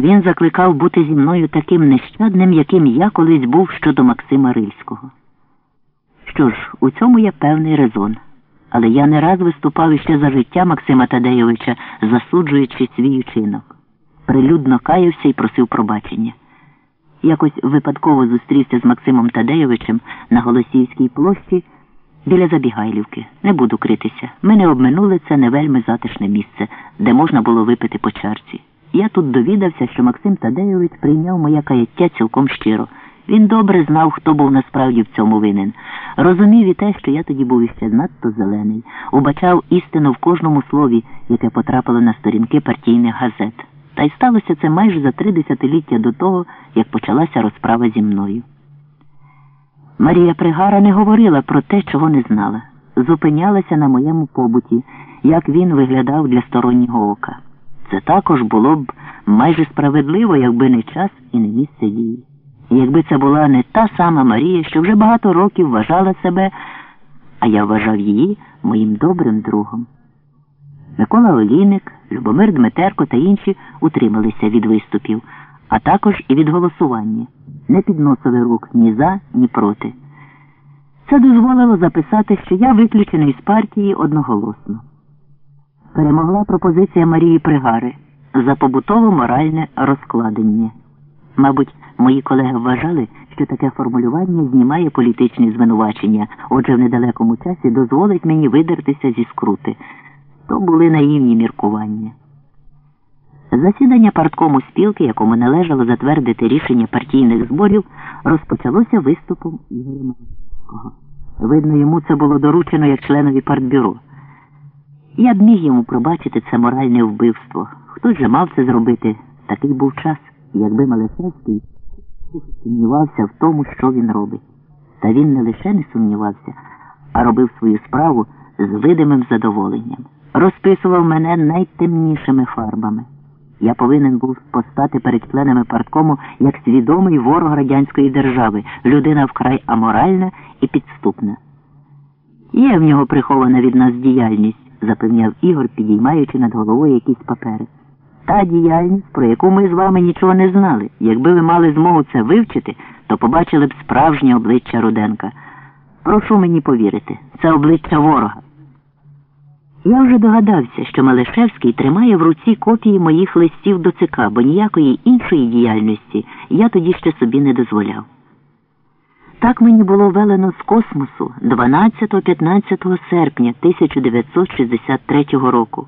Він закликав бути зі мною таким нещадним, яким я колись був щодо Максима Рильського. Що ж, у цьому є певний резон. Але я не раз виступав іще за життя Максима Тадеєвича, засуджуючи свій учинок. Прилюдно каявся і просив пробачення. Якось випадково зустрівся з Максимом Тадеєвичем на Голосіївській площі біля Забігайлівки. Не буду критися. Ми не обминули це не вельми затишне місце, де можна було випити по чарці. Я тут довідався, що Максим Тадеєвич прийняв моє каяття цілком щиро. Він добре знав, хто був насправді в цьому винен. Розумів і те, що я тоді був іще надто зелений, убачав істину в кожному слові, яке потрапило на сторінки партійних газет. Та й сталося це майже за три десятиліття до того, як почалася розправа зі мною. Марія Пригара не говорила про те, чого не знала, зупинялася на моєму побуті, як він виглядав для стороннього ока. Це також було б майже справедливо, якби не час і не місце дії. І якби це була не та сама Марія, що вже багато років вважала себе, а я вважав її моїм добрим другом. Микола Олійник, Любомир Дмитерко та інші утрималися від виступів, а також і від голосування, не підносили рук ні за, ні проти. Це дозволило записати, що я виключений з партії одноголосно. Перемогла пропозиція Марії Пригари за побутово моральне розкладення. Мабуть, мої колеги вважали, що таке формулювання знімає політичні звинувачення, отже, в недалекому часі дозволить мені видертися зі скрути. То були наївні міркування. Засідання парткому спілки, якому належало затвердити рішення партійних зборів, розпочалося виступом Ігоря Малецького. Видно, йому це було доручено як членові партбюро. Я б міг йому пробачити це моральне вбивство. Хтось же мав це зробити. Такий був час, якби Малецький сумнівався в тому, що він робить. Та він не лише не сумнівався, а робив свою справу з видимим задоволенням. Розписував мене найтемнішими фарбами. Я повинен був постати перед членами парткому як свідомий ворог радянської держави, людина вкрай аморальна і підступна. Є в нього прихована від нас діяльність, запевняв Ігор, підіймаючи над головою якісь папери. Та діяльність, про яку ми з вами нічого не знали. Якби ви мали змогу це вивчити, то побачили б справжнє обличчя Руденка. Прошу мені повірити, це обличчя ворога. Я вже догадався, що Малишевський тримає в руці копії моїх листів до ЦК, бо ніякої іншої діяльності я тоді ще собі не дозволяв. Так мені було велено з космосу 12-15 серпня 1963 року,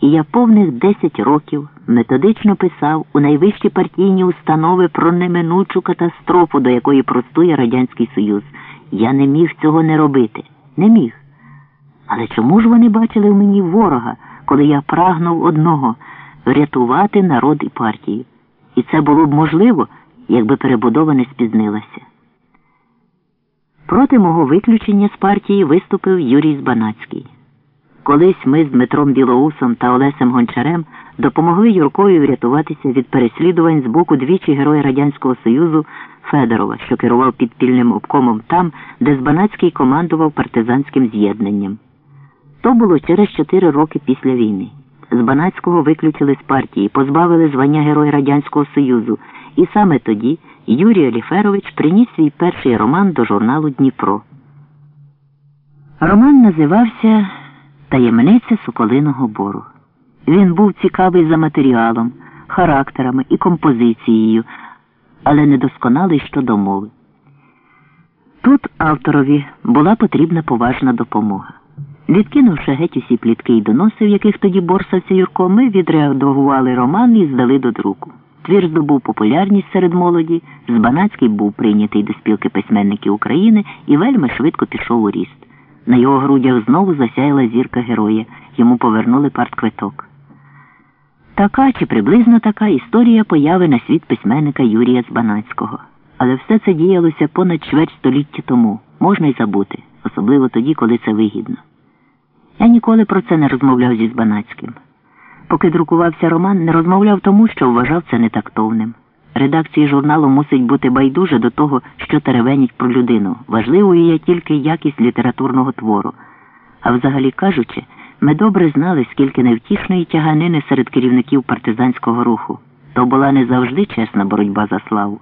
і я повних 10 років методично писав у найвищі партійні установи про неминучу катастрофу, до якої простує Радянський Союз. Я не міг цього не робити. Не міг. Але чому ж вони бачили в мені ворога, коли я прагнув одного врятувати народ і партію? І це було б можливо, якби перебудова не спізнилася. Проти мого виключення з партії виступив Юрій Збанацький. Колись ми з Дмитром Білоусом та Олесем Гончарем допомогли Юркові врятуватися від переслідувань з боку двічі Героя Радянського Союзу Федорова, що керував підпільним обкомом там, де Збанацький командував партизанським з'єднанням. То було через чотири роки після війни. Збанацького виключили з партії, позбавили звання Героя Радянського Союзу, і саме тоді Юрій Оліферович приніс свій перший роман до журналу Дніпро. Роман називався Таємниця Соколиного Бору. Він був цікавий за матеріалом, характерами і композицією, але недосконалий щодо мови. Тут авторові була потрібна поважна допомога. Відкинувши геть усі плітки й доноси, в яких тоді борсався Юрко, ми відреагували роман і здали до друку. Твір здобув популярність серед молоді, Збанацький був прийнятий до спілки письменників України і вельми швидко пішов у ріст. На його грудях знову засяяла зірка героя, йому повернули партквиток. Така чи приблизно така історія появи на світ письменника Юрія Збанацького. Але все це діялося понад чверть століття тому, можна й забути, особливо тоді, коли це вигідно. Я ніколи про це не розмовляв зі Збанацьким. Поки друкувався роман, не розмовляв тому, що вважав це нетактовним. Редакції журналу мусить бути байдуже до того, що теревенять про людину. Важливою є тільки якість літературного твору. А взагалі кажучи, ми добре знали, скільки невтішної тяганини серед керівників партизанського руху. То була не завжди чесна боротьба за славу.